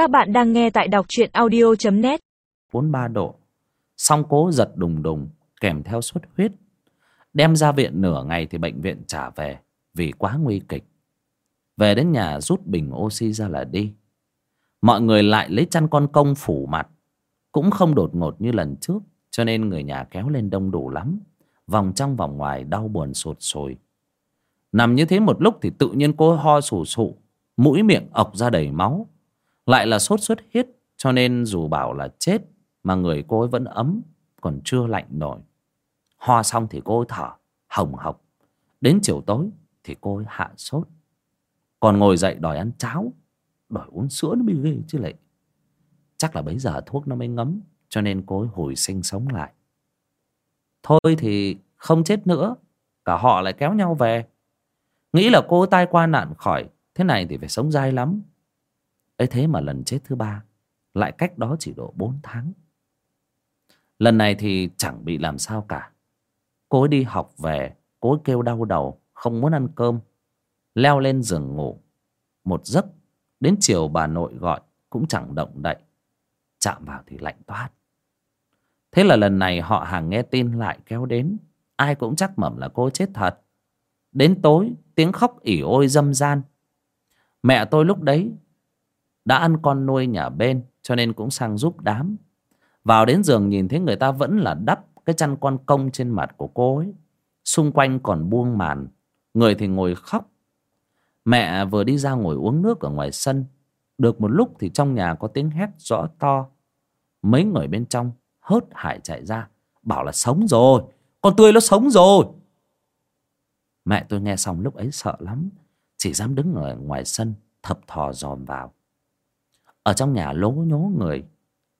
Các bạn đang nghe tại đọc truyện audio.net 43 độ. Xong cố giật đùng đùng, Kèm theo xuất huyết. Đem ra viện nửa ngày thì bệnh viện trả về, Vì quá nguy kịch. Về đến nhà rút bình oxy ra là đi. Mọi người lại lấy chăn con công phủ mặt. Cũng không đột ngột như lần trước, Cho nên người nhà kéo lên đông đủ lắm. Vòng trong vòng ngoài đau buồn sụt sùi. Nằm như thế một lúc thì tự nhiên cô ho sù sụ, Mũi miệng ọc ra đầy máu. Lại là sốt xuất huyết, Cho nên dù bảo là chết, Mà người cô ấy vẫn ấm, Còn chưa lạnh nổi. Ho xong thì cô ấy thở, hồng hộc. Đến chiều tối thì cô ấy hạ sốt. Còn ngồi dậy đòi ăn cháo, Đòi uống sữa nó mới ghê chứ lại Chắc là bấy giờ thuốc nó mới ngấm, Cho nên cô ấy hồi sinh sống lại. Thôi thì không chết nữa, Cả họ lại kéo nhau về. Nghĩ là cô tai qua nạn khỏi, Thế này thì phải sống dai lắm ấy thế mà lần chết thứ ba, Lại cách đó chỉ độ bốn tháng. Lần này thì chẳng bị làm sao cả. Cô ấy đi học về, Cô ấy kêu đau đầu, Không muốn ăn cơm. Leo lên giường ngủ. Một giấc, Đến chiều bà nội gọi, Cũng chẳng động đậy. Chạm vào thì lạnh toát. Thế là lần này họ hàng nghe tin lại kéo đến. Ai cũng chắc mẩm là cô chết thật. Đến tối, tiếng khóc ỉ ôi dâm gian. Mẹ tôi lúc đấy đã ăn con nuôi nhà bên, Cho nên cũng sang giúp đám. Vào đến giường nhìn thấy người ta vẫn là đắp Cái chăn con công trên mặt của cô ấy. Xung quanh còn buông màn. Người thì ngồi khóc. Mẹ vừa đi ra ngồi uống nước ở ngoài sân. Được một lúc thì trong nhà có tiếng hét rõ to. Mấy người bên trong hớt hải chạy ra, Bảo là sống rồi, Con tươi nó sống rồi. Mẹ tôi nghe xong lúc ấy sợ lắm, Chỉ dám đứng ở ngoài sân Thập thò dòm vào. Ở trong nhà lố nhố người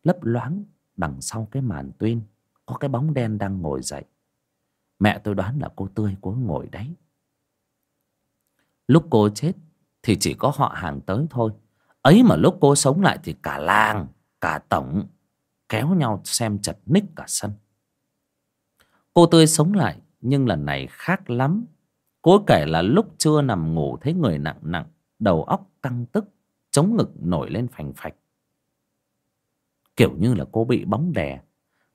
Lấp loáng đằng sau cái màn tuyên Có cái bóng đen đang ngồi dậy. Mẹ tôi đoán là cô Tươi cố ngồi đấy. Lúc cô chết Thì chỉ có họ hàng tới thôi. Ấy mà lúc cô sống lại thì cả làng Cả tổng Kéo nhau xem chật ních cả sân. Cô Tươi sống lại Nhưng lần này khác lắm. Cô kể là lúc chưa nằm ngủ thấy người nặng nặng, đầu óc căng tức, chống ngực nổi lên phành phạch. Kiểu như là cô bị bóng đè,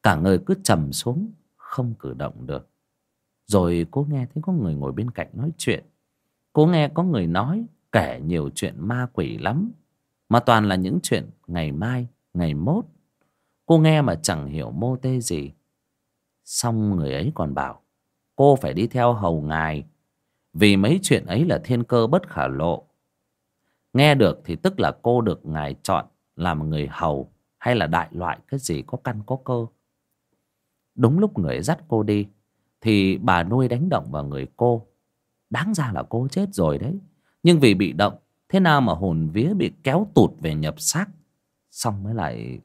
cả người cứ trầm xuống, không cử động được. Rồi cô nghe thấy có người ngồi bên cạnh nói chuyện. Cô nghe có người nói, kể nhiều chuyện ma quỷ lắm. Mà toàn là những chuyện ngày mai, ngày mốt. Cô nghe mà chẳng hiểu mô tê gì. Xong người ấy còn bảo, cô phải đi theo hầu ngài vì mấy chuyện ấy là thiên cơ bất khả lộ Nghe được thì tức là cô được ngài chọn Làm người hầu Hay là đại loại cái gì có căn có cơ. Đúng lúc người dắt cô đi, Thì bà nuôi đánh động vào người cô. Đáng ra là cô chết rồi đấy. Nhưng vì bị động, Thế nào mà hồn vía bị kéo tụt về nhập xác, Xong mới lại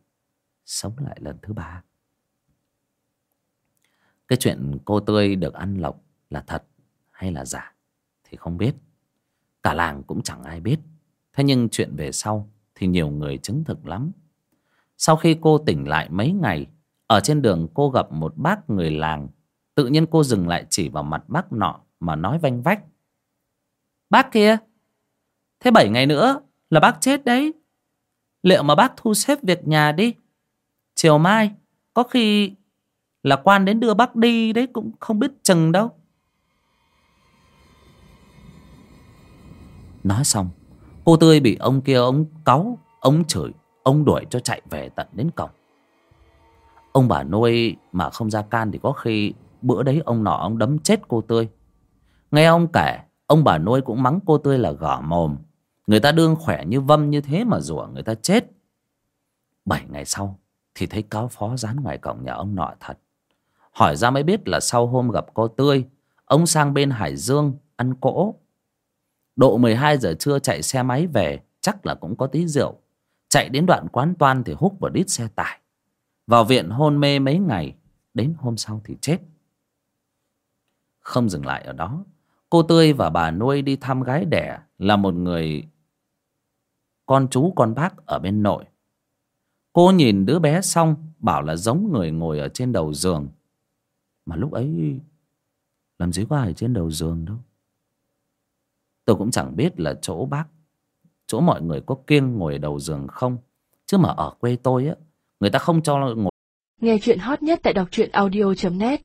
Sống lại lần thứ ba. Cái chuyện cô tươi được ăn lộc Là thật hay là giả thì không biết. Cả làng cũng chẳng ai biết thế nhưng chuyện về sau thì nhiều người chứng thực lắm. Sau khi cô tỉnh lại mấy ngày, ở trên đường cô gặp một bác người làng. Tự nhiên cô dừng lại chỉ vào mặt bác nọ mà nói vanh vách. Bác kia, thế bảy ngày nữa là bác chết đấy. Liệu mà bác thu xếp việc nhà đi? Chiều mai, có khi là quan đến đưa bác đi đấy, cũng không biết chừng đâu. Nói xong Cô Tươi bị ông kia, ông cáu, Ông chửi, Ông đuổi cho chạy về tận đến cổng. Ông bà nuôi mà không ra can Thì có khi bữa đấy ông nọ ông đấm chết cô Tươi. Nghe ông kể, Ông bà nuôi cũng mắng cô Tươi là gỏ mồm. Người ta đương khỏe như vâm như thế mà rủa người ta chết. Bảy ngày sau Thì thấy cáo phó dán ngoài cổng nhà ông nọ thật. Hỏi ra mới biết là sau hôm gặp cô Tươi, Ông sang bên Hải Dương ăn cỗ. Độ 12 giờ trưa chạy xe máy về, Chắc là cũng có tí rượu. Chạy đến đoạn quán toan thì hút vào đít xe tải. Vào viện hôn mê mấy ngày, Đến hôm sau thì chết. Không dừng lại ở đó, Cô Tươi và bà nuôi đi thăm gái đẻ Là một người Con chú, con bác ở bên nội. Cô nhìn đứa bé xong, Bảo là giống người ngồi ở trên đầu giường. Mà lúc ấy, Làm gì có ai trên đầu giường đâu. Tôi cũng chẳng biết là chỗ bác, Chỗ mọi người có kiêng ngồi đầu giường không. Chứ mà ở quê tôi á, người ta không cho ngồi. Nghe chuyện hot nhất tại đọc truyện audio.net